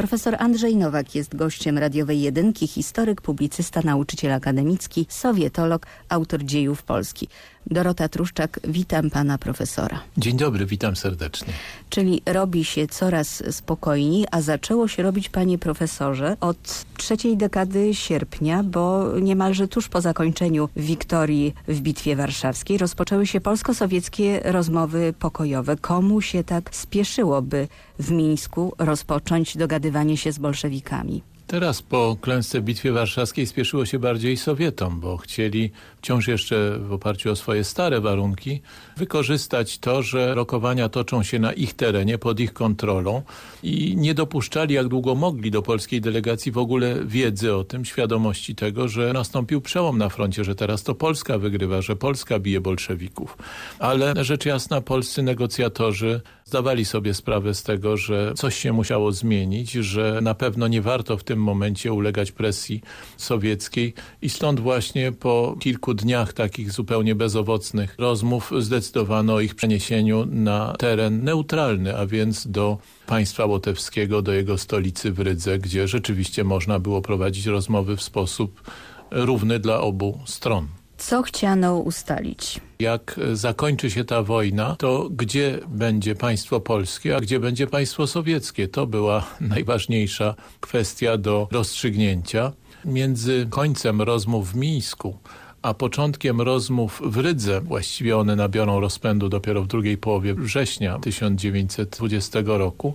Profesor Andrzej Nowak jest gościem radiowej jedynki, historyk, publicysta, nauczyciel akademicki, sowietolog, autor dziejów Polski. Dorota Truszczak, witam pana profesora. Dzień dobry, witam serdecznie. Czyli robi się coraz spokojniej, a zaczęło się robić, panie profesorze, od trzeciej dekady sierpnia, bo niemalże tuż po zakończeniu wiktorii w Bitwie Warszawskiej rozpoczęły się polsko-sowieckie rozmowy pokojowe. Komu się tak spieszyło, by w Mińsku rozpocząć dogadywanie się z bolszewikami? Teraz po klęsce Bitwie Warszawskiej spieszyło się bardziej Sowietom, bo chcieli wciąż jeszcze w oparciu o swoje stare warunki wykorzystać to, że rokowania toczą się na ich terenie, pod ich kontrolą i nie dopuszczali jak długo mogli do polskiej delegacji w ogóle wiedzy o tym, świadomości tego, że nastąpił przełom na froncie, że teraz to Polska wygrywa, że Polska bije bolszewików. Ale rzecz jasna polscy negocjatorzy zdawali sobie sprawę z tego, że coś się musiało zmienić, że na pewno nie warto w tym momencie ulegać presji sowieckiej i stąd właśnie po kilku dniach takich zupełnie bezowocnych rozmów zdecydowano o ich przeniesieniu na teren neutralny, a więc do państwa łotewskiego, do jego stolicy w Rydze, gdzie rzeczywiście można było prowadzić rozmowy w sposób równy dla obu stron. Co chciano ustalić? Jak zakończy się ta wojna, to gdzie będzie państwo polskie, a gdzie będzie państwo sowieckie? To była najważniejsza kwestia do rozstrzygnięcia. Między końcem rozmów w Mińsku a początkiem rozmów w Rydze, właściwie one nabiorą rozpędu dopiero w drugiej połowie września 1920 roku,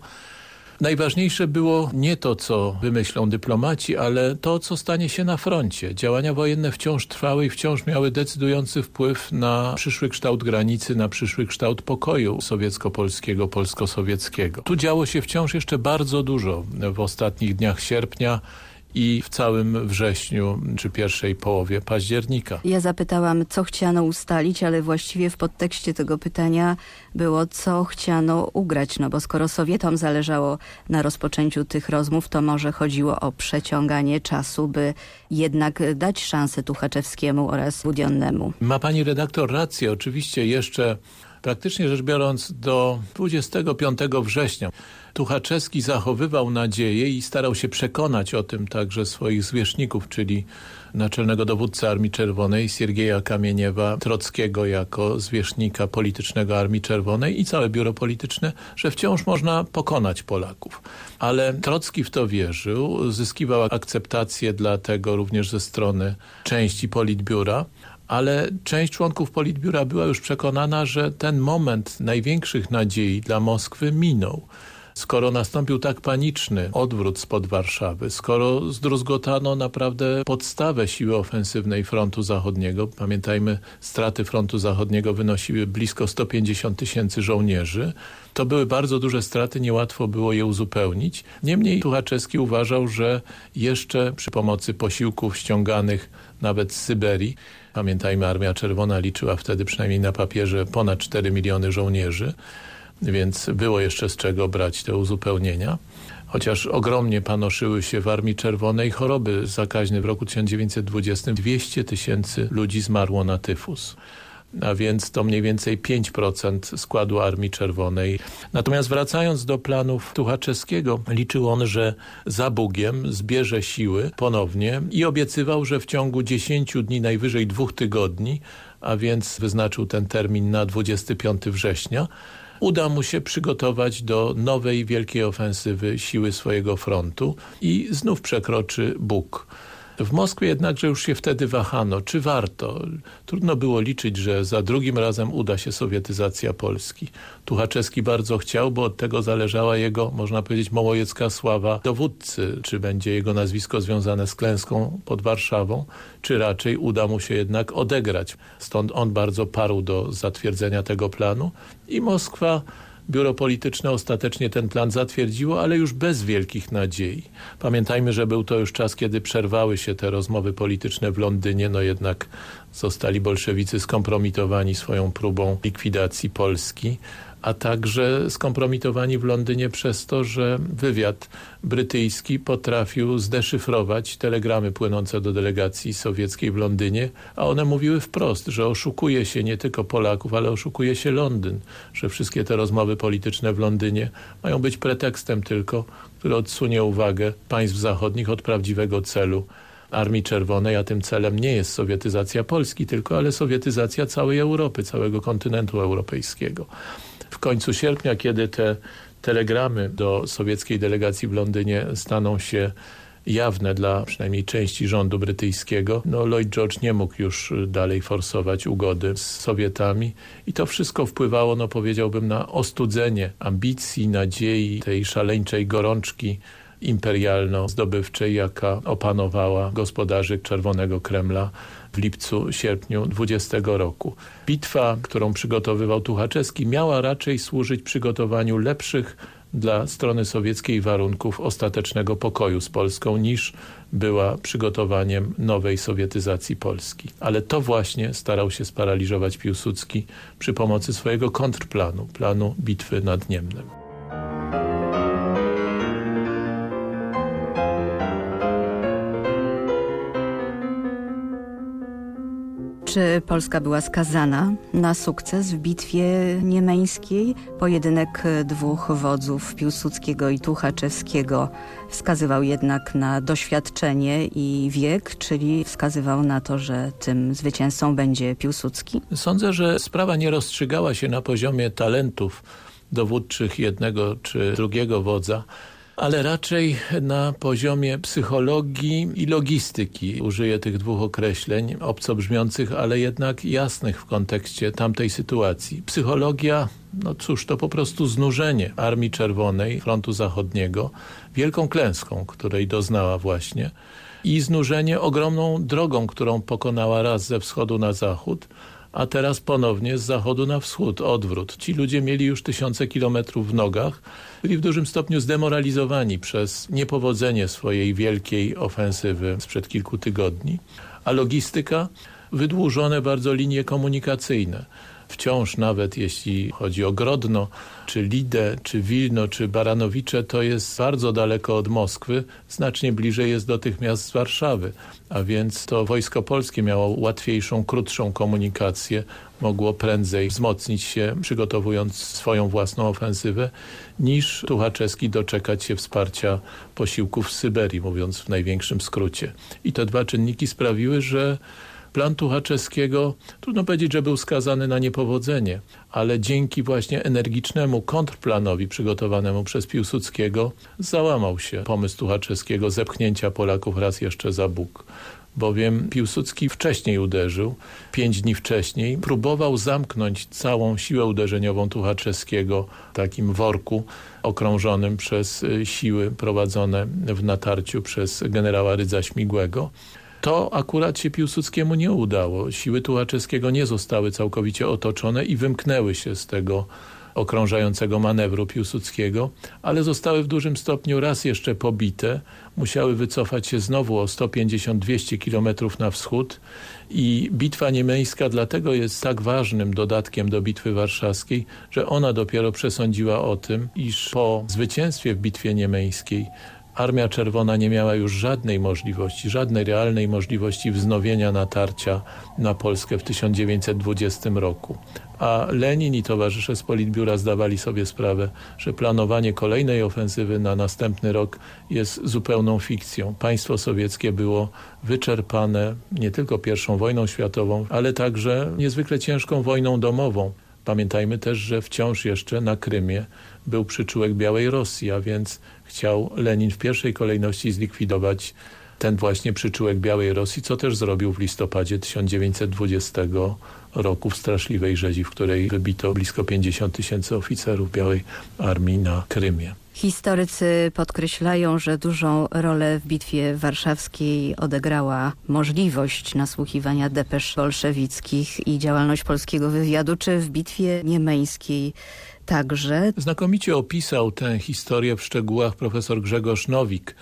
Najważniejsze było nie to, co wymyślą dyplomaci, ale to, co stanie się na froncie. Działania wojenne wciąż trwały i wciąż miały decydujący wpływ na przyszły kształt granicy, na przyszły kształt pokoju sowiecko-polskiego, polsko-sowieckiego. Tu działo się wciąż jeszcze bardzo dużo w ostatnich dniach sierpnia i w całym wrześniu czy pierwszej połowie października. Ja zapytałam, co chciano ustalić, ale właściwie w podtekście tego pytania było, co chciano ugrać, no bo skoro Sowietom zależało na rozpoczęciu tych rozmów, to może chodziło o przeciąganie czasu, by jednak dać szansę Tuchaczewskiemu oraz Budionnemu. Ma pani redaktor rację, oczywiście jeszcze praktycznie rzecz biorąc do 25 września Tuchaczewski zachowywał nadzieję i starał się przekonać o tym także swoich zwierzchników, czyli naczelnego dowódcy Armii Czerwonej Siergieja Kamieniewa, Trockiego jako zwierzchnika politycznego Armii Czerwonej i całe biuro polityczne, że wciąż można pokonać Polaków. Ale Trocki w to wierzył, zyskiwał akceptację dla tego również ze strony części politbiura, ale część członków Politbiura była już przekonana, że ten moment największych nadziei dla Moskwy minął. Skoro nastąpił tak paniczny odwrót spod Warszawy, skoro zdruzgotano naprawdę podstawę siły ofensywnej frontu zachodniego, pamiętajmy straty frontu zachodniego wynosiły blisko 150 tysięcy żołnierzy, to były bardzo duże straty, niełatwo było je uzupełnić. Niemniej Tuchaczewski uważał, że jeszcze przy pomocy posiłków ściąganych nawet z Syberii, pamiętajmy Armia Czerwona liczyła wtedy przynajmniej na papierze ponad 4 miliony żołnierzy, więc było jeszcze z czego brać te uzupełnienia. Chociaż ogromnie panoszyły się w Armii Czerwonej choroby zakaźne w roku 1920 200 tysięcy ludzi zmarło na tyfus a więc to mniej więcej 5% składu Armii Czerwonej. Natomiast wracając do planów Tuchaczewskiego, liczył on, że za Bugiem zbierze siły ponownie i obiecywał, że w ciągu 10 dni, najwyżej dwóch tygodni, a więc wyznaczył ten termin na 25 września, uda mu się przygotować do nowej wielkiej ofensywy siły swojego frontu i znów przekroczy Bóg. W Moskwie jednakże już się wtedy wahano, czy warto. Trudno było liczyć, że za drugim razem uda się sowietyzacja Polski. Tuchaczewski bardzo chciał, bo od tego zależała jego, można powiedzieć, mołojecka sława dowódcy. Czy będzie jego nazwisko związane z klęską pod Warszawą, czy raczej uda mu się jednak odegrać. Stąd on bardzo parł do zatwierdzenia tego planu i Moskwa Biuro Polityczne ostatecznie ten plan zatwierdziło, ale już bez wielkich nadziei. Pamiętajmy, że był to już czas, kiedy przerwały się te rozmowy polityczne w Londynie, no jednak zostali bolszewicy skompromitowani swoją próbą likwidacji Polski, a także skompromitowani w Londynie przez to, że wywiad brytyjski potrafił zdeszyfrować telegramy płynące do delegacji sowieckiej w Londynie, a one mówiły wprost, że oszukuje się nie tylko Polaków, ale oszukuje się Londyn, że wszystkie te rozmowy polityczne w Londynie mają być pretekstem tylko, który odsunie uwagę państw zachodnich od prawdziwego celu Armii Czerwonej, a tym celem nie jest sowietyzacja Polski tylko, ale sowietyzacja całej Europy, całego kontynentu europejskiego. W końcu sierpnia, kiedy te telegramy do sowieckiej delegacji w Londynie staną się jawne dla przynajmniej części rządu brytyjskiego, no Lloyd George nie mógł już dalej forsować ugody z Sowietami i to wszystko wpływało, no powiedziałbym, na ostudzenie ambicji, nadziei, tej szaleńczej gorączki imperialno-zdobywczej, jaka opanowała gospodarzy Czerwonego Kremla w lipcu, sierpniu 20 roku. Bitwa, którą przygotowywał Tuchaczewski, miała raczej służyć przygotowaniu lepszych dla strony sowieckiej warunków ostatecznego pokoju z Polską niż była przygotowaniem nowej sowietyzacji Polski. Ale to właśnie starał się sparaliżować Piłsudski przy pomocy swojego kontrplanu, planu bitwy nad Niemnem. Czy Polska była skazana na sukces w bitwie niemeńskiej? Pojedynek dwóch wodzów, Piłsudskiego i Tuchaczewskiego, wskazywał jednak na doświadczenie i wiek, czyli wskazywał na to, że tym zwycięzcą będzie Piłsudski? Sądzę, że sprawa nie rozstrzygała się na poziomie talentów dowódczych jednego czy drugiego wodza, ale raczej na poziomie psychologii i logistyki. Użyję tych dwóch określeń, obco brzmiących, ale jednak jasnych w kontekście tamtej sytuacji. Psychologia, no cóż, to po prostu znużenie Armii Czerwonej, Frontu Zachodniego, wielką klęską, której doznała właśnie i znużenie ogromną drogą, którą pokonała raz ze wschodu na zachód, a teraz ponownie z zachodu na wschód, odwrót. Ci ludzie mieli już tysiące kilometrów w nogach, byli w dużym stopniu zdemoralizowani przez niepowodzenie swojej wielkiej ofensywy sprzed kilku tygodni, a logistyka? Wydłużone bardzo linie komunikacyjne wciąż nawet jeśli chodzi o Grodno, czy Lidę, czy Wilno, czy Baranowicze, to jest bardzo daleko od Moskwy, znacznie bliżej jest do tych miast z Warszawy, a więc to Wojsko Polskie miało łatwiejszą, krótszą komunikację, mogło prędzej wzmocnić się, przygotowując swoją własną ofensywę, niż Tuchaczewski doczekać się wsparcia posiłków z Syberii, mówiąc w największym skrócie. I te dwa czynniki sprawiły, że Plan Tuchaczewskiego, trudno powiedzieć, że był skazany na niepowodzenie, ale dzięki właśnie energicznemu kontrplanowi przygotowanemu przez Piłsudskiego załamał się pomysł Tuchaczewskiego zepchnięcia Polaków raz jeszcze za Bóg bowiem Piłsudski wcześniej uderzył, pięć dni wcześniej, próbował zamknąć całą siłę uderzeniową Tuchaczewskiego w takim worku okrążonym przez y, siły prowadzone w natarciu przez generała Rydza Śmigłego. To akurat się Piłsudskiemu nie udało. Siły Tułaczewskiego nie zostały całkowicie otoczone i wymknęły się z tego okrążającego manewru Piłsudskiego, ale zostały w dużym stopniu raz jeszcze pobite, musiały wycofać się znowu o 150-200 kilometrów na wschód i bitwa niemeńska dlatego jest tak ważnym dodatkiem do bitwy warszawskiej, że ona dopiero przesądziła o tym, iż po zwycięstwie w bitwie niemeńskiej Armia Czerwona nie miała już żadnej możliwości, żadnej realnej możliwości wznowienia natarcia na Polskę w 1920 roku. A Lenin i towarzysze z Politbiura zdawali sobie sprawę, że planowanie kolejnej ofensywy na następny rok jest zupełną fikcją. Państwo sowieckie było wyczerpane nie tylko I wojną światową, ale także niezwykle ciężką wojną domową. Pamiętajmy też, że wciąż jeszcze na Krymie był przyczółek Białej Rosji, a więc chciał Lenin w pierwszej kolejności zlikwidować ten właśnie przyczółek Białej Rosji, co też zrobił w listopadzie 1920 roku w straszliwej rzezi, w której wybito blisko 50 tysięcy oficerów Białej Armii na Krymie. Historycy podkreślają, że dużą rolę w Bitwie Warszawskiej odegrała możliwość nasłuchiwania depesz bolszewickich i działalność polskiego wywiadu. Czy w Bitwie Niemeńskiej także? Znakomicie opisał tę historię w szczegółach profesor Grzegorz Nowik,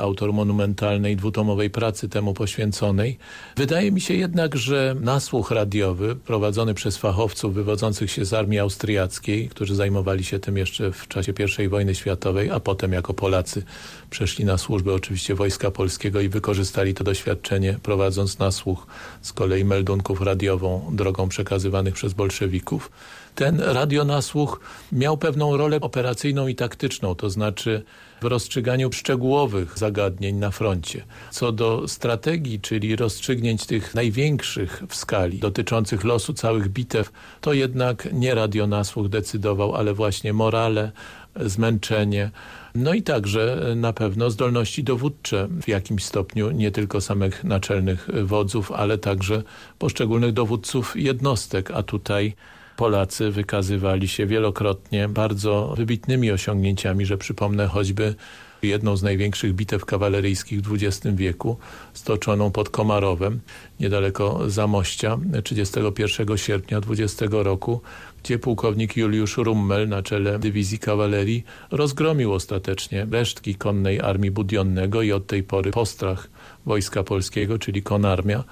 autor monumentalnej dwutomowej pracy temu poświęconej. Wydaje mi się jednak, że nasłuch radiowy prowadzony przez fachowców wywodzących się z armii austriackiej, którzy zajmowali się tym jeszcze w czasie I wojny światowej, a potem jako Polacy przeszli na służbę oczywiście Wojska Polskiego i wykorzystali to doświadczenie prowadząc nasłuch z kolei meldunków radiową drogą przekazywanych przez bolszewików. Ten radionasłuch miał pewną rolę operacyjną i taktyczną, to znaczy w rozstrzyganiu szczegółowych zagadnień na froncie. Co do strategii, czyli rozstrzygnięć tych największych w skali, dotyczących losu całych bitew, to jednak nie radionasłuch decydował, ale właśnie morale, zmęczenie, no i także na pewno zdolności dowódcze w jakimś stopniu, nie tylko samych naczelnych wodzów, ale także poszczególnych dowódców jednostek, a tutaj Polacy wykazywali się wielokrotnie bardzo wybitnymi osiągnięciami, że przypomnę choćby jedną z największych bitew kawaleryjskich w XX wieku, stoczoną pod Komarowem, niedaleko Zamościa, 31 sierpnia 20 roku, gdzie pułkownik Juliusz Rummel na czele dywizji kawalerii rozgromił ostatecznie resztki konnej armii Budionnego i od tej pory postrach Wojska Polskiego, czyli konarmia,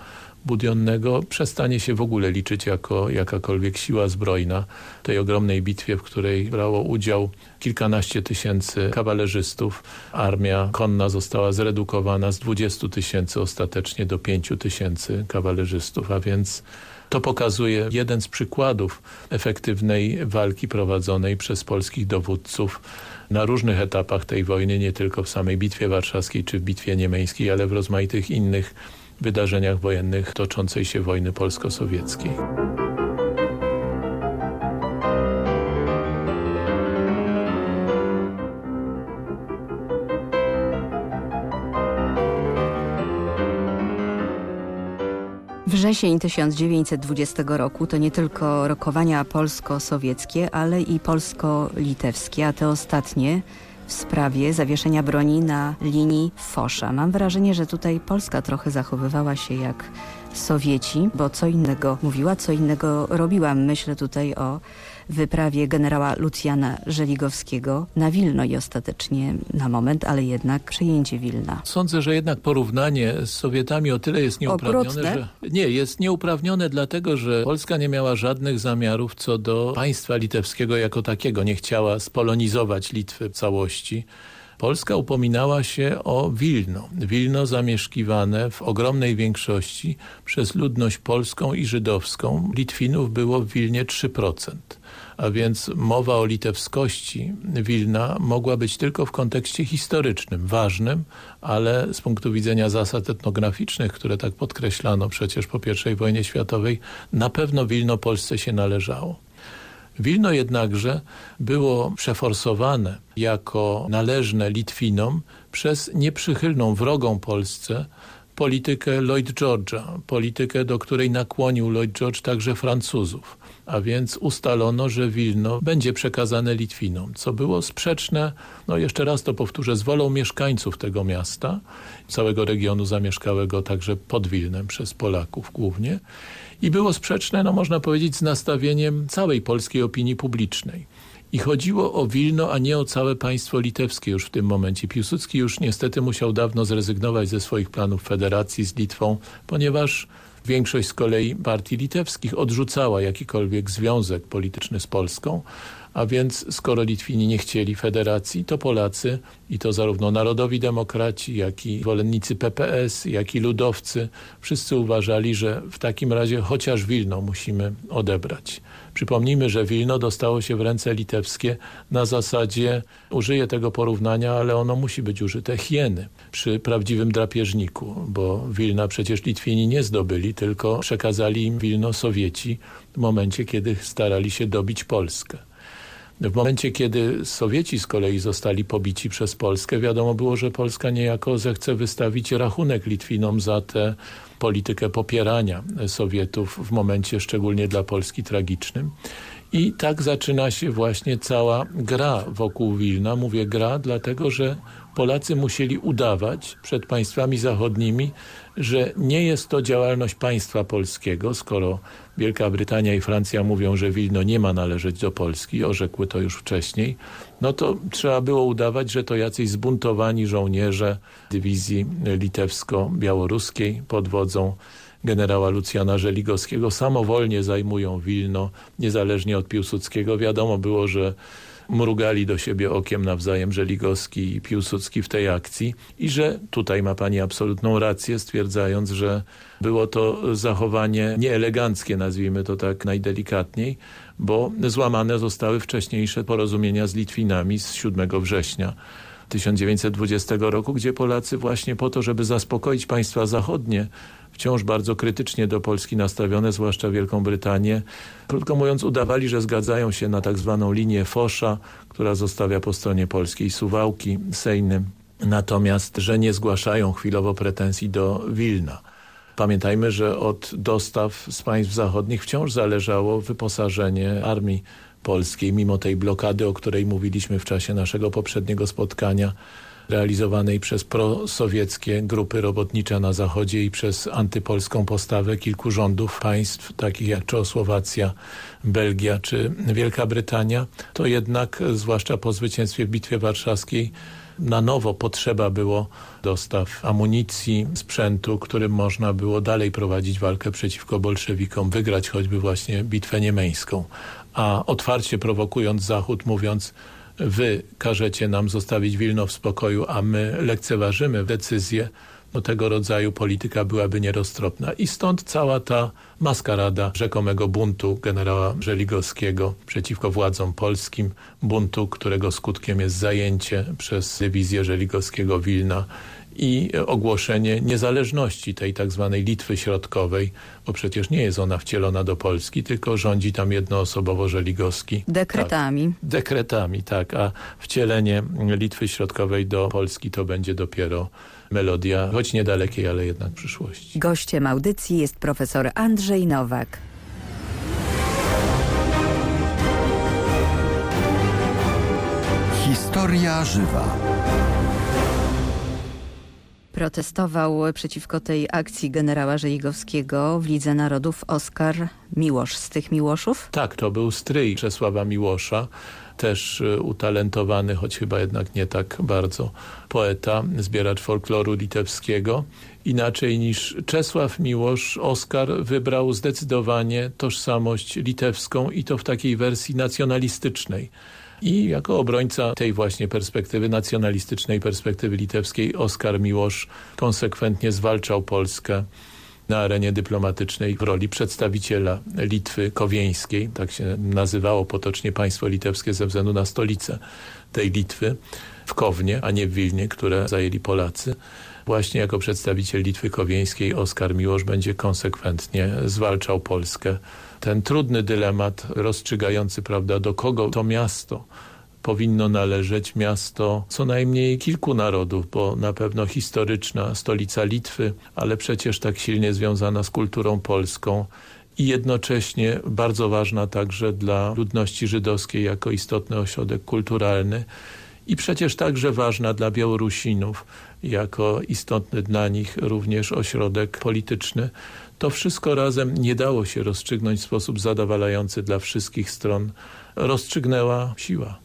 Budionnego przestanie się w ogóle liczyć jako jakakolwiek siła zbrojna tej ogromnej bitwie, w której brało udział kilkanaście tysięcy kawalerzystów. Armia konna została zredukowana z 20 tysięcy ostatecznie do 5 tysięcy kawalerzystów, a więc to pokazuje jeden z przykładów efektywnej walki prowadzonej przez polskich dowódców na różnych etapach tej wojny, nie tylko w samej Bitwie Warszawskiej czy w Bitwie Niemeńskiej, ale w rozmaitych innych wydarzeniach wojennych toczącej się wojny polsko-sowieckiej. Wrzesień 1920 roku to nie tylko rokowania polsko-sowieckie, ale i polsko-litewskie, a te ostatnie w sprawie zawieszenia broni na linii Fosza. Mam wrażenie, że tutaj Polska trochę zachowywała się jak Sowieci, bo co innego mówiła, co innego robiła. Myślę tutaj o wyprawie generała Lucjana Żeligowskiego na Wilno i ostatecznie na moment, ale jednak przejęcie Wilna. Sądzę, że jednak porównanie z Sowietami o tyle jest nieuprawnione, Okrutne? że nie, jest nieuprawnione dlatego, że Polska nie miała żadnych zamiarów co do państwa litewskiego jako takiego. Nie chciała spolonizować Litwy w całości. Polska upominała się o Wilno. Wilno zamieszkiwane w ogromnej większości przez ludność polską i żydowską. Litwinów było w Wilnie 3% a więc mowa o litewskości Wilna mogła być tylko w kontekście historycznym, ważnym, ale z punktu widzenia zasad etnograficznych, które tak podkreślano przecież po I wojnie światowej, na pewno Wilno Polsce się należało. Wilno jednakże było przeforsowane jako należne Litwinom przez nieprzychylną wrogą Polsce politykę Lloyd George'a, politykę, do której nakłonił Lloyd George także Francuzów a więc ustalono, że Wilno będzie przekazane Litwinom, co było sprzeczne, no jeszcze raz to powtórzę, z wolą mieszkańców tego miasta, całego regionu zamieszkałego także pod Wilnem przez Polaków głównie i było sprzeczne, no można powiedzieć, z nastawieniem całej polskiej opinii publicznej. I chodziło o Wilno, a nie o całe państwo litewskie już w tym momencie. Piłsudski już niestety musiał dawno zrezygnować ze swoich planów federacji z Litwą, ponieważ Większość z kolei partii litewskich odrzucała jakikolwiek związek polityczny z Polską, a więc skoro Litwini nie chcieli federacji, to Polacy i to zarówno narodowi demokraci, jak i zwolennicy PPS, jak i ludowcy, wszyscy uważali, że w takim razie chociaż Wilno musimy odebrać. Przypomnijmy, że Wilno dostało się w ręce litewskie na zasadzie, użyję tego porównania, ale ono musi być użyte, hieny przy prawdziwym drapieżniku, bo Wilna przecież Litwini nie zdobyli, tylko przekazali im Wilno Sowieci w momencie, kiedy starali się dobić Polskę. W momencie, kiedy Sowieci z kolei zostali pobici przez Polskę, wiadomo było, że Polska niejako zechce wystawić rachunek Litwinom za tę politykę popierania Sowietów w momencie szczególnie dla Polski tragicznym. I tak zaczyna się właśnie cała gra wokół Wilna. Mówię gra, dlatego że Polacy musieli udawać przed państwami zachodnimi, że nie jest to działalność państwa polskiego, skoro Wielka Brytania i Francja mówią, że Wilno nie ma należeć do Polski, orzekły to już wcześniej, no to trzeba było udawać, że to jacyś zbuntowani żołnierze dywizji litewsko-białoruskiej pod wodzą generała Lucjana Żeligowskiego samowolnie zajmują Wilno, niezależnie od Piłsudskiego. Wiadomo było, że mrugali do siebie okiem nawzajem Żeligowski i Piłsudski w tej akcji i że tutaj ma pani absolutną rację stwierdzając, że było to zachowanie nieeleganckie, nazwijmy to tak najdelikatniej, bo złamane zostały wcześniejsze porozumienia z Litwinami z 7 września 1920 roku, gdzie Polacy właśnie po to, żeby zaspokoić państwa zachodnie, wciąż bardzo krytycznie do Polski nastawione, zwłaszcza Wielką Brytanię. Krótko mówiąc, udawali, że zgadzają się na tak zwaną linię Fosza, która zostawia po stronie polskiej Suwałki, Sejny, natomiast, że nie zgłaszają chwilowo pretensji do Wilna. Pamiętajmy, że od dostaw z państw zachodnich wciąż zależało wyposażenie armii polskiej, mimo tej blokady, o której mówiliśmy w czasie naszego poprzedniego spotkania, realizowanej przez prosowieckie grupy robotnicze na Zachodzie i przez antypolską postawę kilku rządów państw, takich jak Czechosłowacja, Belgia czy Wielka Brytania, to jednak, zwłaszcza po zwycięstwie w Bitwie Warszawskiej, na nowo potrzeba było dostaw amunicji, sprzętu, którym można było dalej prowadzić walkę przeciwko bolszewikom, wygrać choćby właśnie bitwę niemeńską. A otwarcie prowokując Zachód, mówiąc wy każecie nam zostawić Wilno w spokoju, a my lekceważymy decyzję, no tego rodzaju polityka byłaby nieroztropna. I stąd cała ta maskarada rzekomego buntu generała Żeligowskiego przeciwko władzom polskim, buntu, którego skutkiem jest zajęcie przez dywizję Żeligowskiego Wilna i ogłoszenie niezależności tej tak zwanej Litwy Środkowej, bo przecież nie jest ona wcielona do Polski, tylko rządzi tam jednoosobowo Żeligowski. Dekretami. Tak, dekretami, tak, a wcielenie Litwy Środkowej do Polski to będzie dopiero melodia, choć niedalekiej, ale jednak przyszłości. Gościem audycji jest profesor Andrzej Nowak. Historia żywa. Protestował przeciwko tej akcji generała Żeligowskiego w Lidze Narodów Oskar Miłosz. Z tych Miłoszów? Tak, to był stryj Czesława Miłosza też e, utalentowany, choć chyba jednak nie tak bardzo, poeta, zbieracz folkloru litewskiego. Inaczej niż Czesław Miłosz, Oskar wybrał zdecydowanie tożsamość litewską i to w takiej wersji nacjonalistycznej. I jako obrońca tej właśnie perspektywy, nacjonalistycznej perspektywy litewskiej, Oskar Miłosz konsekwentnie zwalczał Polskę na arenie dyplomatycznej w roli przedstawiciela Litwy Kowieńskiej, tak się nazywało potocznie państwo litewskie ze względu na stolicę tej Litwy w Kownie, a nie w Wilnie, które zajęli Polacy. Właśnie jako przedstawiciel Litwy Kowieńskiej Oskar Miłosz będzie konsekwentnie zwalczał Polskę. Ten trudny dylemat rozstrzygający, prawda, do kogo to miasto powinno należeć miasto co najmniej kilku narodów, bo na pewno historyczna stolica Litwy, ale przecież tak silnie związana z kulturą polską i jednocześnie bardzo ważna także dla ludności żydowskiej jako istotny ośrodek kulturalny i przecież także ważna dla Białorusinów jako istotny dla nich również ośrodek polityczny. To wszystko razem nie dało się rozstrzygnąć w sposób zadowalający dla wszystkich stron. Rozstrzygnęła siła.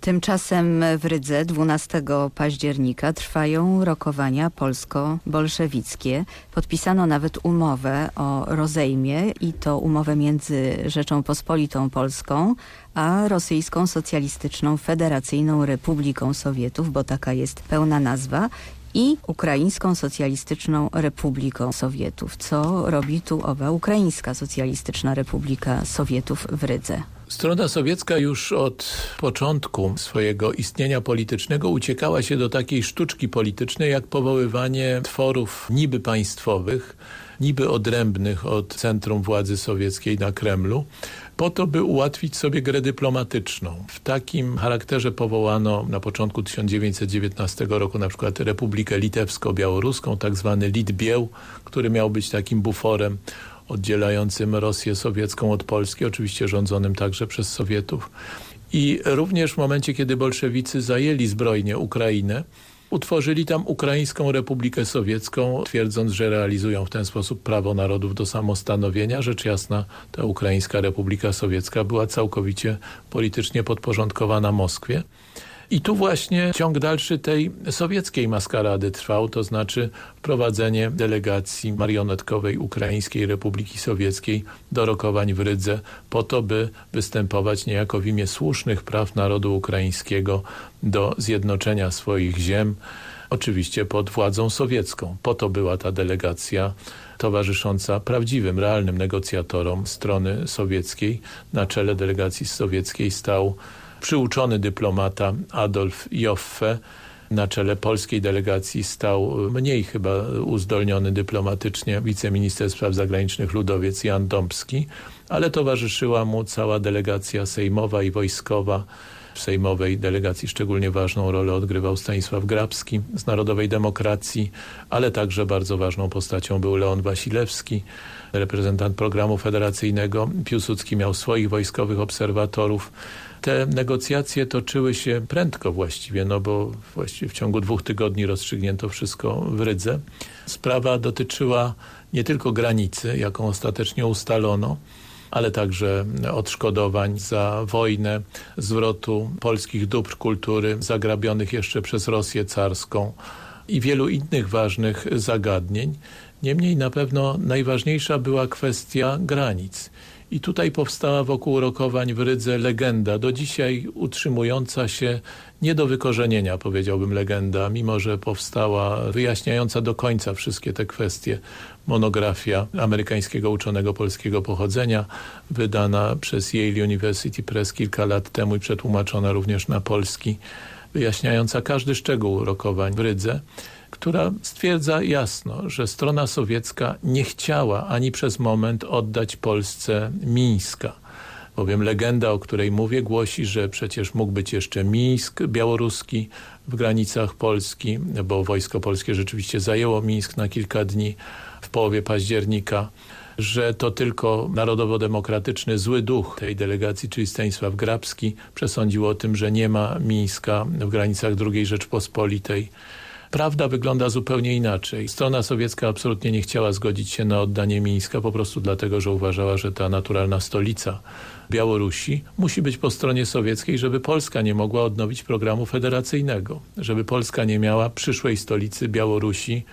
Tymczasem w Rydze 12 października trwają rokowania polsko-bolszewickie. Podpisano nawet umowę o rozejmie i to umowę między Rzeczą Pospolitą Polską a Rosyjską Socjalistyczną Federacyjną Republiką Sowietów, bo taka jest pełna nazwa i Ukraińską Socjalistyczną Republiką Sowietów. Co robi tu owa Ukraińska Socjalistyczna Republika Sowietów w Rydze? Strona sowiecka już od początku swojego istnienia politycznego uciekała się do takiej sztuczki politycznej jak powoływanie tworów niby państwowych, niby odrębnych od centrum władzy sowieckiej na Kremlu, po to, by ułatwić sobie grę dyplomatyczną. W takim charakterze powołano na początku 1919 roku na przykład Republikę Litewsko-Białoruską, tak zwany Litbieł, który miał być takim buforem oddzielającym Rosję sowiecką od Polski, oczywiście rządzonym także przez Sowietów. I również w momencie, kiedy bolszewicy zajęli zbrojnie Ukrainę, utworzyli tam Ukraińską Republikę Sowiecką, twierdząc, że realizują w ten sposób prawo narodów do samostanowienia. Rzecz jasna, ta Ukraińska Republika Sowiecka była całkowicie politycznie podporządkowana Moskwie. I tu właśnie ciąg dalszy tej sowieckiej maskarady trwał, to znaczy wprowadzenie delegacji marionetkowej Ukraińskiej Republiki Sowieckiej do rokowań w Rydze po to, by występować niejako w imię słusznych praw narodu ukraińskiego do zjednoczenia swoich ziem, oczywiście pod władzą sowiecką. Po to była ta delegacja towarzysząca prawdziwym, realnym negocjatorom strony sowieckiej. Na czele delegacji sowieckiej stał przyuczony dyplomata Adolf Joffe. Na czele polskiej delegacji stał mniej chyba uzdolniony dyplomatycznie wiceminister spraw zagranicznych Ludowiec Jan Dąbski, ale towarzyszyła mu cała delegacja sejmowa i wojskowa. W sejmowej delegacji szczególnie ważną rolę odgrywał Stanisław Grabski z Narodowej Demokracji, ale także bardzo ważną postacią był Leon Wasilewski, reprezentant programu federacyjnego. Piłsudski miał swoich wojskowych obserwatorów. Te negocjacje toczyły się prędko właściwie, no bo właściwie w ciągu dwóch tygodni rozstrzygnięto wszystko w Rydze. Sprawa dotyczyła nie tylko granicy, jaką ostatecznie ustalono, ale także odszkodowań za wojnę, zwrotu polskich dóbr kultury zagrabionych jeszcze przez Rosję carską i wielu innych ważnych zagadnień. Niemniej na pewno najważniejsza była kwestia granic. I tutaj powstała wokół rokowań w Rydze legenda, do dzisiaj utrzymująca się nie do wykorzenienia, powiedziałbym legenda, mimo że powstała wyjaśniająca do końca wszystkie te kwestie. Monografia amerykańskiego uczonego polskiego pochodzenia, wydana przez Yale University Press kilka lat temu i przetłumaczona również na polski, wyjaśniająca każdy szczegół rokowań w Rydze która stwierdza jasno, że strona sowiecka nie chciała ani przez moment oddać Polsce Mińska. Bowiem legenda, o której mówię, głosi, że przecież mógł być jeszcze Mińsk białoruski w granicach Polski, bo wojsko polskie rzeczywiście zajęło Mińsk na kilka dni w połowie października że to tylko narodowo-demokratyczny zły duch tej delegacji, czyli Stanisław Grabski, przesądził o tym, że nie ma Mińska w granicach II Rzeczpospolitej. Prawda wygląda zupełnie inaczej. Strona sowiecka absolutnie nie chciała zgodzić się na oddanie Mińska po prostu dlatego, że uważała, że ta naturalna stolica Białorusi musi być po stronie sowieckiej, żeby Polska nie mogła odnowić programu federacyjnego, żeby Polska nie miała przyszłej stolicy Białorusi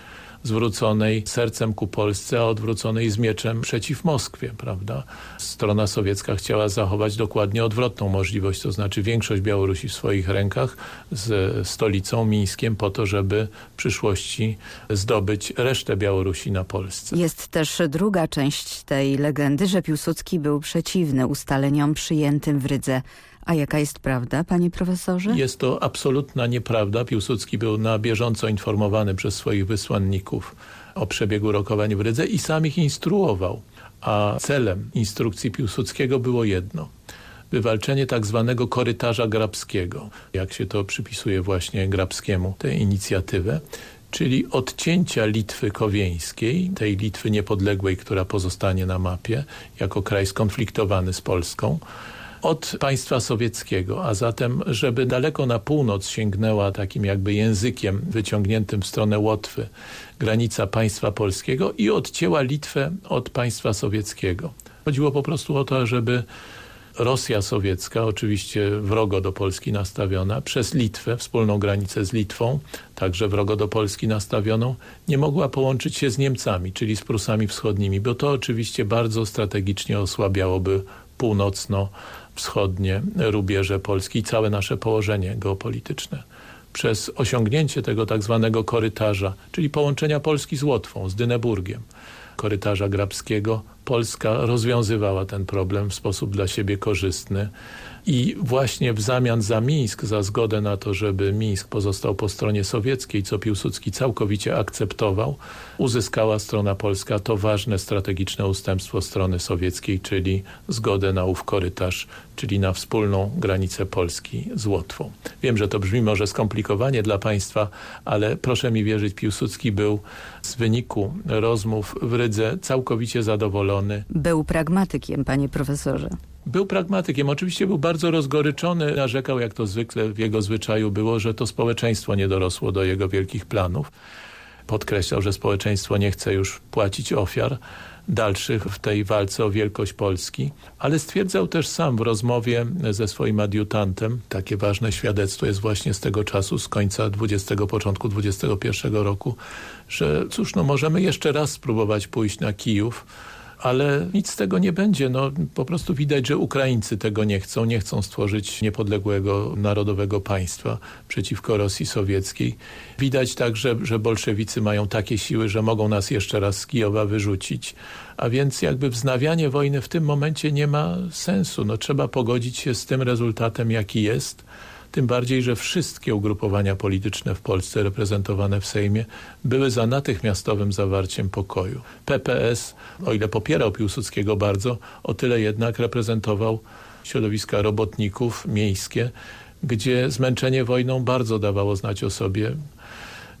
zwróconej sercem ku Polsce, a odwróconej z mieczem przeciw Moskwie, prawda? Strona sowiecka chciała zachować dokładnie odwrotną możliwość, to znaczy większość Białorusi w swoich rękach z stolicą Mińskiem po to, żeby w przyszłości zdobyć resztę Białorusi na Polsce. Jest też druga część tej legendy, że Piłsudski był przeciwny ustaleniom przyjętym w Rydze a jaka jest prawda, panie profesorze? Jest to absolutna nieprawda. Piłsudski był na bieżąco informowany przez swoich wysłanników o przebiegu rokowań w Rydze i sam ich instruował. A celem instrukcji Piłsudskiego było jedno – wywalczenie tak zwanego korytarza grabskiego, jak się to przypisuje właśnie Grabskiemu, tę inicjatywę, czyli odcięcia Litwy Kowieńskiej, tej Litwy niepodległej, która pozostanie na mapie, jako kraj skonfliktowany z Polską, od państwa sowieckiego, a zatem, żeby daleko na północ sięgnęła takim jakby językiem wyciągniętym w stronę Łotwy granica państwa polskiego i odcięła Litwę od państwa sowieckiego. Chodziło po prostu o to, żeby Rosja sowiecka, oczywiście wrogo do Polski nastawiona, przez Litwę, wspólną granicę z Litwą, także wrogo do Polski nastawioną, nie mogła połączyć się z Niemcami, czyli z Prusami Wschodnimi, bo to oczywiście bardzo strategicznie osłabiałoby północno wschodnie rubieże Polski i całe nasze położenie geopolityczne. Przez osiągnięcie tego tak zwanego korytarza, czyli połączenia Polski z Łotwą, z Dyneburgiem, korytarza grabskiego, Polska rozwiązywała ten problem w sposób dla siebie korzystny i właśnie w zamian za Mińsk, za zgodę na to, żeby Mińsk pozostał po stronie sowieckiej, co Piłsudski całkowicie akceptował, uzyskała strona polska to ważne strategiczne ustępstwo strony sowieckiej, czyli zgodę na ów korytarz, czyli na wspólną granicę Polski z Łotwą. Wiem, że to brzmi może skomplikowanie dla Państwa, ale proszę mi wierzyć, Piłsudski był z wyniku rozmów w Rydze całkowicie zadowolony. Był pragmatykiem, panie profesorze. Był pragmatykiem. Oczywiście był bardzo rozgoryczony. Narzekał, jak to zwykle w jego zwyczaju było, że to społeczeństwo nie dorosło do jego wielkich planów. Podkreślał, że społeczeństwo nie chce już płacić ofiar dalszych w tej walce o wielkość Polski, ale stwierdzał też sam w rozmowie ze swoim adiutantem, takie ważne świadectwo jest właśnie z tego czasu, z końca 20, początku 21 roku, że cóż, no możemy jeszcze raz spróbować pójść na Kijów, ale nic z tego nie będzie. No, po prostu widać, że Ukraińcy tego nie chcą. Nie chcą stworzyć niepodległego narodowego państwa przeciwko Rosji Sowieckiej. Widać także, że bolszewicy mają takie siły, że mogą nas jeszcze raz z Kijowa wyrzucić. A więc jakby wznawianie wojny w tym momencie nie ma sensu. No, trzeba pogodzić się z tym rezultatem, jaki jest tym bardziej, że wszystkie ugrupowania polityczne w Polsce reprezentowane w Sejmie były za natychmiastowym zawarciem pokoju. PPS, o ile popierał Piłsudskiego bardzo, o tyle jednak reprezentował środowiska robotników miejskie, gdzie zmęczenie wojną bardzo dawało znać o sobie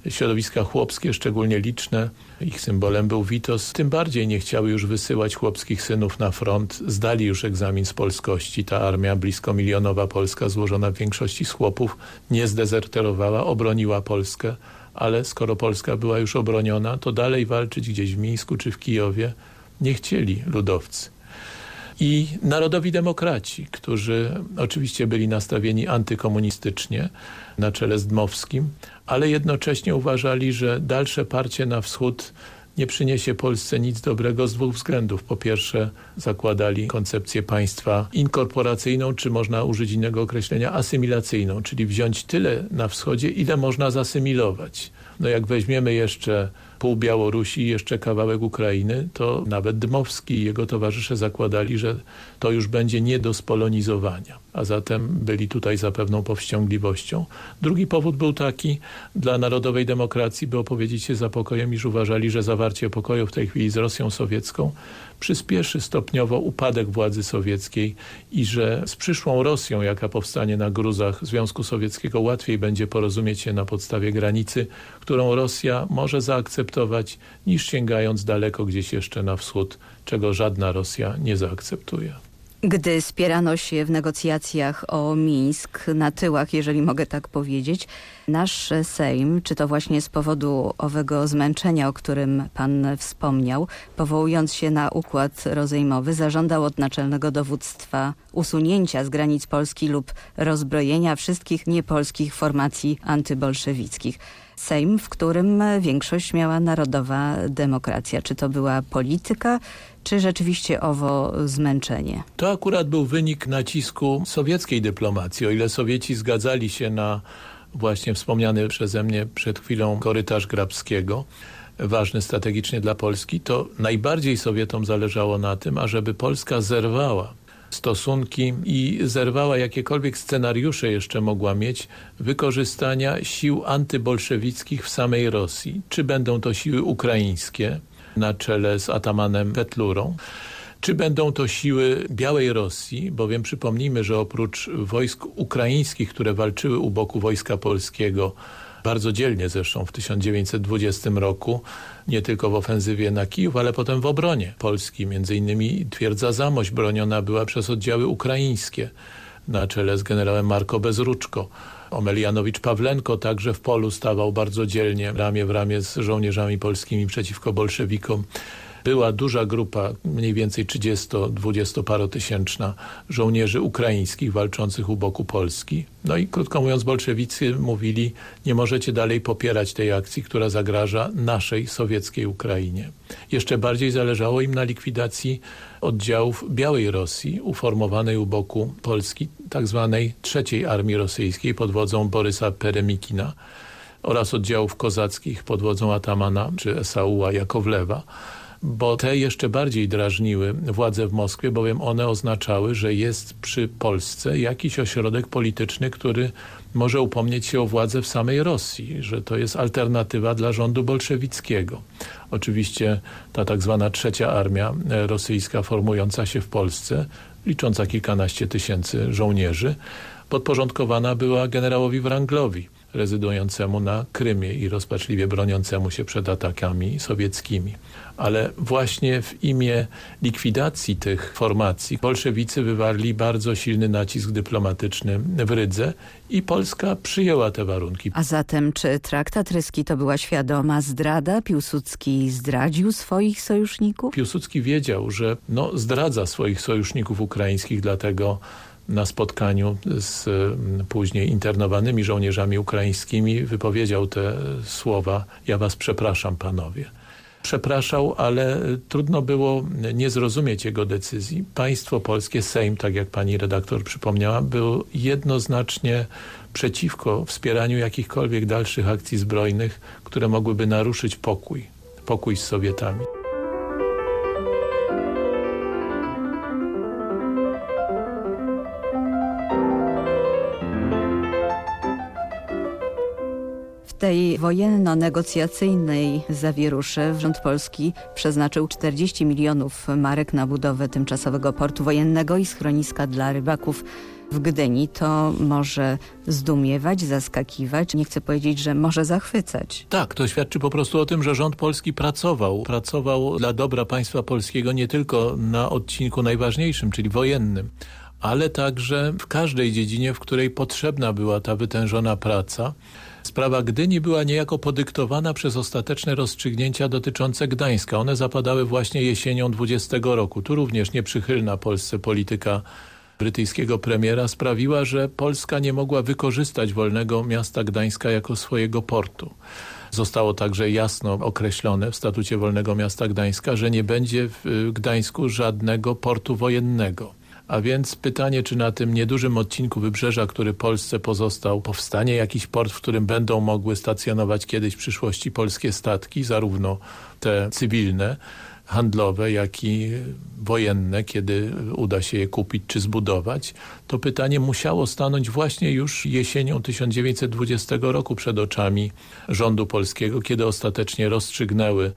środowiska chłopskie, szczególnie liczne, ich symbolem był Witos, tym bardziej nie chciały już wysyłać chłopskich synów na front. Zdali już egzamin z polskości. Ta armia blisko milionowa polska, złożona w większości z chłopów, nie zdezerterowała, obroniła Polskę, ale skoro Polska była już obroniona, to dalej walczyć gdzieś w Mińsku czy w Kijowie nie chcieli ludowcy i narodowi demokraci, którzy oczywiście byli nastawieni antykomunistycznie na czele z Dmowskim, ale jednocześnie uważali, że dalsze parcie na wschód nie przyniesie Polsce nic dobrego z dwóch względów. Po pierwsze zakładali koncepcję państwa inkorporacyjną, czy można użyć innego określenia, asymilacyjną, czyli wziąć tyle na wschodzie, ile można zasymilować. No jak weźmiemy jeszcze pół Białorusi i jeszcze kawałek Ukrainy, to nawet Dmowski i jego towarzysze zakładali, że to już będzie nie do spolonizowania, a zatem byli tutaj za pewną powściągliwością. Drugi powód był taki dla narodowej demokracji, by opowiedzieć się za pokojem, iż uważali, że zawarcie pokoju w tej chwili z Rosją sowiecką przyspieszy stopniowo upadek władzy sowieckiej i że z przyszłą Rosją, jaka powstanie na gruzach Związku Sowieckiego, łatwiej będzie porozumieć się na podstawie granicy, którą Rosja może zaakceptować, niż sięgając daleko gdzieś jeszcze na wschód, czego żadna Rosja nie zaakceptuje. Gdy spierano się w negocjacjach o Mińsk na tyłach, jeżeli mogę tak powiedzieć, nasz Sejm, czy to właśnie z powodu owego zmęczenia, o którym pan wspomniał, powołując się na układ rozejmowy, zażądał od naczelnego dowództwa usunięcia z granic Polski lub rozbrojenia wszystkich niepolskich formacji antybolszewickich. Sejm, w którym większość miała narodowa demokracja. Czy to była polityka, czy rzeczywiście owo zmęczenie? To akurat był wynik nacisku sowieckiej dyplomacji. O ile Sowieci zgadzali się na właśnie wspomniany przeze mnie przed chwilą korytarz Grabskiego, ważny strategicznie dla Polski, to najbardziej Sowietom zależało na tym, ażeby Polska zerwała stosunki i zerwała jakiekolwiek scenariusze jeszcze mogła mieć wykorzystania sił antybolszewickich w samej Rosji. Czy będą to siły ukraińskie na czele z atamanem Petlurą, czy będą to siły Białej Rosji, bowiem przypomnijmy, że oprócz wojsk ukraińskich, które walczyły u boku Wojska Polskiego, bardzo dzielnie zresztą w 1920 roku, nie tylko w ofensywie na Kijów, ale potem w obronie Polski. Między innymi twierdza Zamość broniona była przez oddziały ukraińskie na czele z generałem Marko Bezruczko. Omelianowicz Pawlenko także w polu stawał bardzo dzielnie, ramię w ramię z żołnierzami polskimi przeciwko bolszewikom była duża grupa, mniej więcej 30-20 parotysięczna żołnierzy ukraińskich walczących u boku Polski. No i krótko mówiąc bolszewicy mówili, nie możecie dalej popierać tej akcji, która zagraża naszej sowieckiej Ukrainie. Jeszcze bardziej zależało im na likwidacji oddziałów Białej Rosji, uformowanej u boku Polski, tak zwanej trzeciej armii rosyjskiej pod wodzą Borysa Peremikina oraz oddziałów kozackich pod wodzą Atamana czy Esaua Jakowlewa bo te jeszcze bardziej drażniły władze w Moskwie, bowiem one oznaczały, że jest przy Polsce jakiś ośrodek polityczny, który może upomnieć się o władzę w samej Rosji, że to jest alternatywa dla rządu bolszewickiego. Oczywiście ta tak zwana trzecia armia rosyjska formująca się w Polsce, licząca kilkanaście tysięcy żołnierzy, podporządkowana była generałowi Wranglowi rezydującemu na Krymie i rozpaczliwie broniącemu się przed atakami sowieckimi. Ale właśnie w imię likwidacji tych formacji bolszewicy wywarli bardzo silny nacisk dyplomatyczny w Rydze i Polska przyjęła te warunki. A zatem czy traktat ryski to była świadoma zdrada? Piłsudski zdradził swoich sojuszników? Piłsudski wiedział, że no, zdradza swoich sojuszników ukraińskich, dlatego na spotkaniu z mm, później internowanymi żołnierzami ukraińskimi wypowiedział te słowa ja was przepraszam panowie. Przepraszał, ale trudno było nie zrozumieć jego decyzji. Państwo polskie, Sejm, tak jak pani redaktor przypomniała, był jednoznacznie przeciwko wspieraniu jakichkolwiek dalszych akcji zbrojnych, które mogłyby naruszyć pokój, pokój z Sowietami. Tej wojenno-negocjacyjnej zawieruszy rząd polski przeznaczył 40 milionów marek na budowę tymczasowego portu wojennego i schroniska dla rybaków w Gdyni. To może zdumiewać, zaskakiwać, nie chcę powiedzieć, że może zachwycać. Tak, to świadczy po prostu o tym, że rząd polski pracował. Pracował dla dobra państwa polskiego nie tylko na odcinku najważniejszym, czyli wojennym, ale także w każdej dziedzinie, w której potrzebna była ta wytężona praca. Sprawa Gdyni była niejako podyktowana przez ostateczne rozstrzygnięcia dotyczące Gdańska. One zapadały właśnie jesienią 20 roku. Tu również nieprzychylna Polsce polityka brytyjskiego premiera sprawiła, że Polska nie mogła wykorzystać wolnego miasta Gdańska jako swojego portu. Zostało także jasno określone w statucie Wolnego Miasta Gdańska, że nie będzie w Gdańsku żadnego portu wojennego. A więc pytanie, czy na tym niedużym odcinku wybrzeża, który Polsce pozostał, powstanie jakiś port, w którym będą mogły stacjonować kiedyś w przyszłości polskie statki, zarówno te cywilne, handlowe, jak i wojenne, kiedy uda się je kupić czy zbudować, to pytanie musiało stanąć właśnie już jesienią 1920 roku przed oczami rządu polskiego, kiedy ostatecznie rozstrzygnęły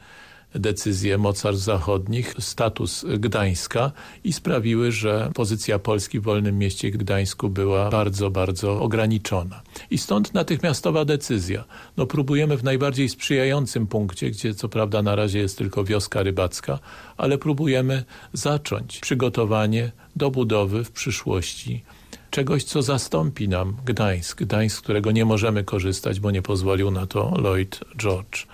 decyzje mocarstw zachodnich, status Gdańska i sprawiły, że pozycja Polski w wolnym mieście Gdańsku była bardzo, bardzo ograniczona. I stąd natychmiastowa decyzja. No próbujemy w najbardziej sprzyjającym punkcie, gdzie co prawda na razie jest tylko wioska rybacka, ale próbujemy zacząć przygotowanie do budowy w przyszłości czegoś, co zastąpi nam Gdańsk. Gdańsk, którego nie możemy korzystać, bo nie pozwolił na to Lloyd George.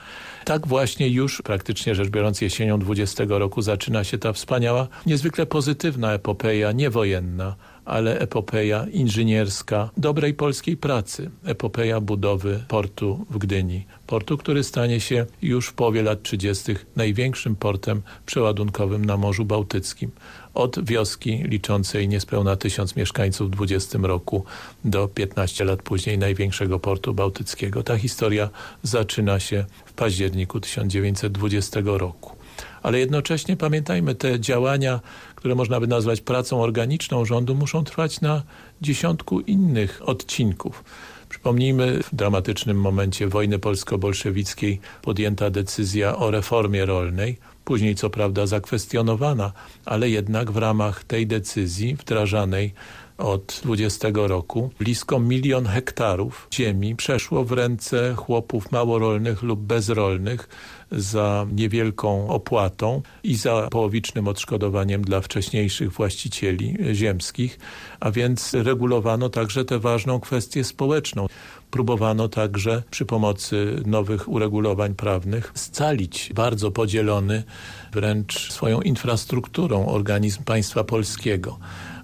Tak właśnie już praktycznie rzecz biorąc jesienią 20 roku zaczyna się ta wspaniała, niezwykle pozytywna epopeja, niewojenna, ale epopeja inżynierska dobrej polskiej pracy. Epopeja budowy portu w Gdyni. Portu, który stanie się już w połowie lat 30. największym portem przeładunkowym na Morzu Bałtyckim. Od wioski liczącej niespełna tysiąc mieszkańców w 20 roku do 15 lat później największego portu bałtyckiego. Ta historia zaczyna się w październiku 1920 roku ale jednocześnie pamiętajmy, te działania, które można by nazwać pracą organiczną rządu, muszą trwać na dziesiątku innych odcinków. Przypomnijmy, w dramatycznym momencie wojny polsko-bolszewickiej podjęta decyzja o reformie rolnej, później co prawda zakwestionowana, ale jednak w ramach tej decyzji wdrażanej od 20 roku blisko milion hektarów ziemi przeszło w ręce chłopów małorolnych lub bezrolnych za niewielką opłatą i za połowicznym odszkodowaniem dla wcześniejszych właścicieli ziemskich, a więc regulowano także tę ważną kwestię społeczną. Próbowano także przy pomocy nowych uregulowań prawnych scalić bardzo podzielony wręcz swoją infrastrukturą organizm państwa polskiego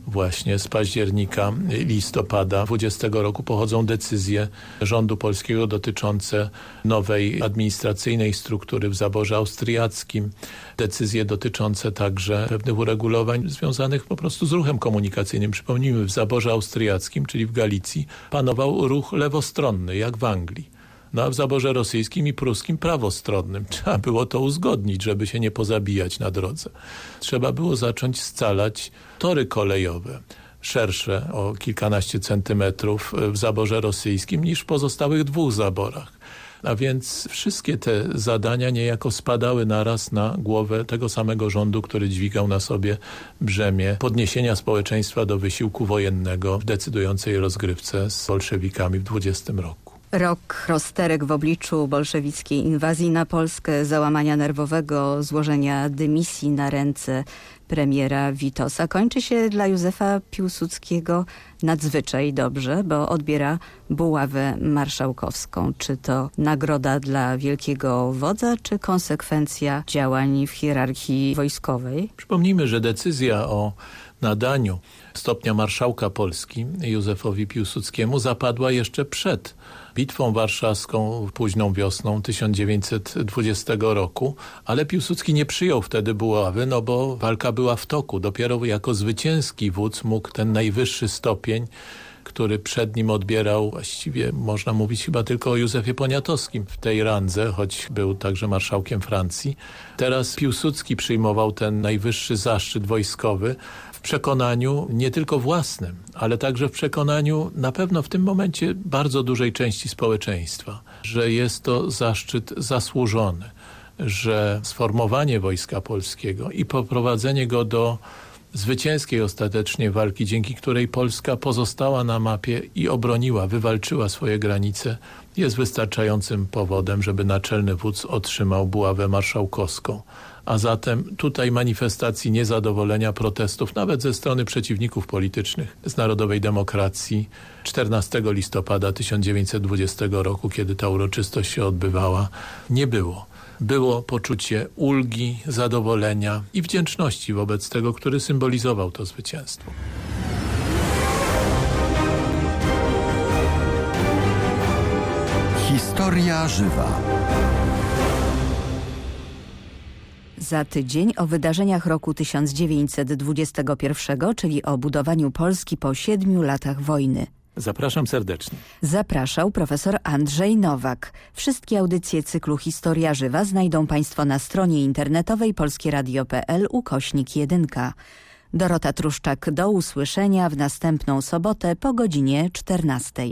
właśnie z października, listopada 20 roku pochodzą decyzje rządu polskiego dotyczące nowej administracyjnej struktury w zaborze austriackim, decyzje dotyczące także pewnych uregulowań związanych po prostu z ruchem komunikacyjnym. Przypomnijmy, w zaborze austriackim, czyli w Galicji, panował ruch lewostronny, jak w Anglii no a w zaborze rosyjskim i pruskim prawostronnym. Trzeba było to uzgodnić, żeby się nie pozabijać na drodze. Trzeba było zacząć scalać tory kolejowe szersze o kilkanaście centymetrów w zaborze rosyjskim niż w pozostałych dwóch zaborach. A więc wszystkie te zadania niejako spadały naraz na głowę tego samego rządu, który dźwigał na sobie brzemię podniesienia społeczeństwa do wysiłku wojennego w decydującej rozgrywce z bolszewikami w 20 roku. Rok rozterek w obliczu bolszewickiej inwazji na Polskę, załamania nerwowego, złożenia dymisji na ręce premiera Witosa kończy się dla Józefa Piłsudskiego nadzwyczaj dobrze, bo odbiera buławę marszałkowską. Czy to nagroda dla wielkiego wodza, czy konsekwencja działań w hierarchii wojskowej? Przypomnijmy, że decyzja o nadaniu stopnia marszałka Polski Józefowi Piłsudskiemu zapadła jeszcze przed Bitwą Warszawską późną wiosną 1920 roku, ale Piłsudski nie przyjął wtedy buławy, no bo walka była w toku. Dopiero jako zwycięski wódz mógł ten najwyższy stopień który przed nim odbierał, właściwie można mówić chyba tylko o Józefie Poniatowskim w tej randze, choć był także marszałkiem Francji. Teraz Piłsudski przyjmował ten najwyższy zaszczyt wojskowy, przekonaniu nie tylko własnym, ale także w przekonaniu na pewno w tym momencie bardzo dużej części społeczeństwa, że jest to zaszczyt zasłużony, że sformowanie Wojska Polskiego i poprowadzenie go do zwycięskiej ostatecznie walki, dzięki której Polska pozostała na mapie i obroniła, wywalczyła swoje granice, jest wystarczającym powodem, żeby naczelny wódz otrzymał buławę marszałkowską a zatem tutaj manifestacji niezadowolenia, protestów, nawet ze strony przeciwników politycznych z Narodowej Demokracji 14 listopada 1920 roku, kiedy ta uroczystość się odbywała, nie było. Było poczucie ulgi, zadowolenia i wdzięczności wobec tego, który symbolizował to zwycięstwo. Historia żywa. Za tydzień o wydarzeniach roku 1921, czyli o budowaniu Polski po siedmiu latach wojny. Zapraszam serdecznie. Zapraszał profesor Andrzej Nowak. Wszystkie audycje cyklu Historia Żywa znajdą Państwo na stronie internetowej polskieradio.pl ukośnik 1. Dorota Truszczak, do usłyszenia w następną sobotę po godzinie 14.